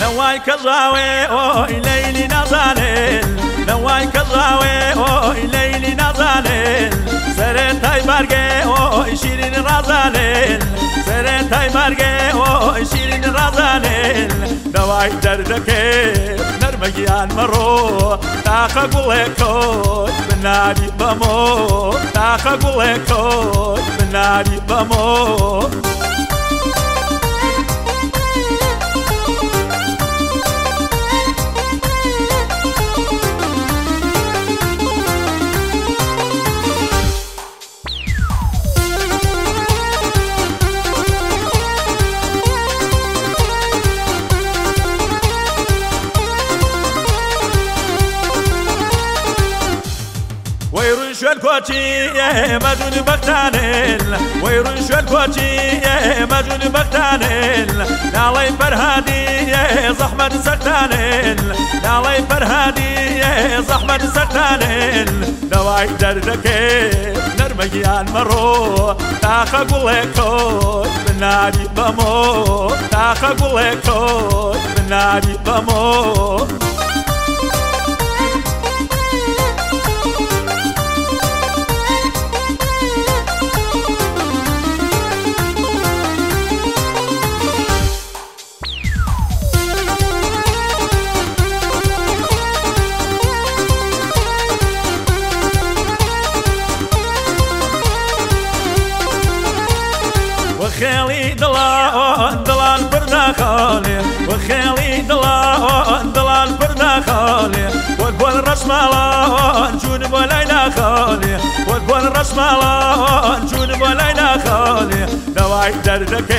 لەوای کەژاوێ ئۆی لەیلی نازانێن لەوای کەژاوێ ئۆی لەیلی نازانێن سەرێتای بارگێ ئۆی شیرین ڕازانێن سەرێتای مارگێ ئۆی شیرین ڕازانێن دەوای دەردەکەێت نەرمەگیان مەڕۆ تاقە گوڵێ کۆت بناری بەمۆ تاقە گوڵێ کۆت شوێن کۆچی مەجنونی بەختانل وەیڕون شوێن کۆچی مەجنونی بەختانل ناڵی پەرهادی زەحمەت سەرتانل ناڵی پەرهادی زەحمەت سەرتانل دەوای دەردەکەی نەرمەگیان مەڕۆ. تاخە گوڵێ کۆت بناری بەمۆ. تاخە گوڵێ کۆت بناری بەمۆ. وخيلي دلال دلال برنا خالي. وخيلي دلال دلال برنا خالي. وقول رسمالان جون بولينا خالي. وقول رسمالان جون بولينا خالي. دواي دردك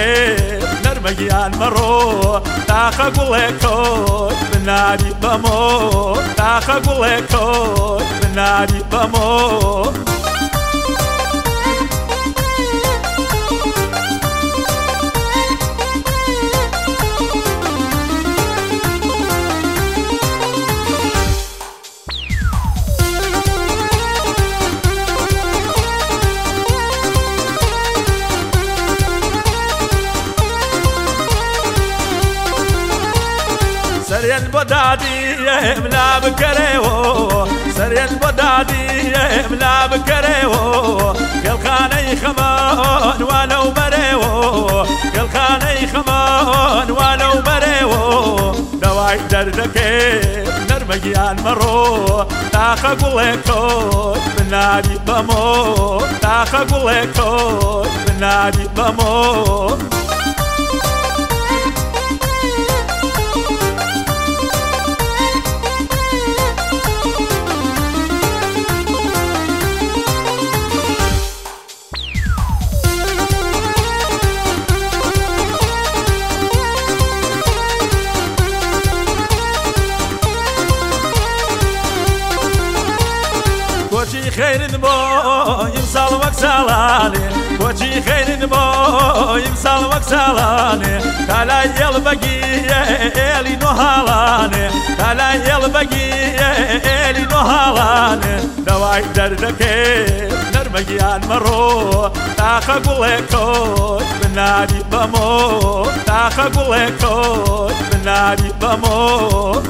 نرميان مرو. تاخا قوليكوت بنادي بمو. تاخا قوليكوت بنادي بمو. سەریان بۆ دادیم لا بکەرەوە سەریان بۆ دادیم لا بکەرەوە گەڵخانەی خەمەوانە و بەرەوە گەڵخانەی خەمەوانە و بەرەوە دەوای دەردەکەی نەرمەگیان مەڕۆ تاخە گوڵێکۆ بناری بەمۆ تاخە گوڵێکۆ بناری بەمۆ خير بو يمسال وكسالاني. كوتشي خير بو يمسال وكسالاني. تالا يل بقي إلي نهالاني تالا يل بقي إلي نهالاني دواي دردك نرمجيان مرو. تاخا قوليكوت بنادي بمو. تاخا قوليكوت بنادي بمو.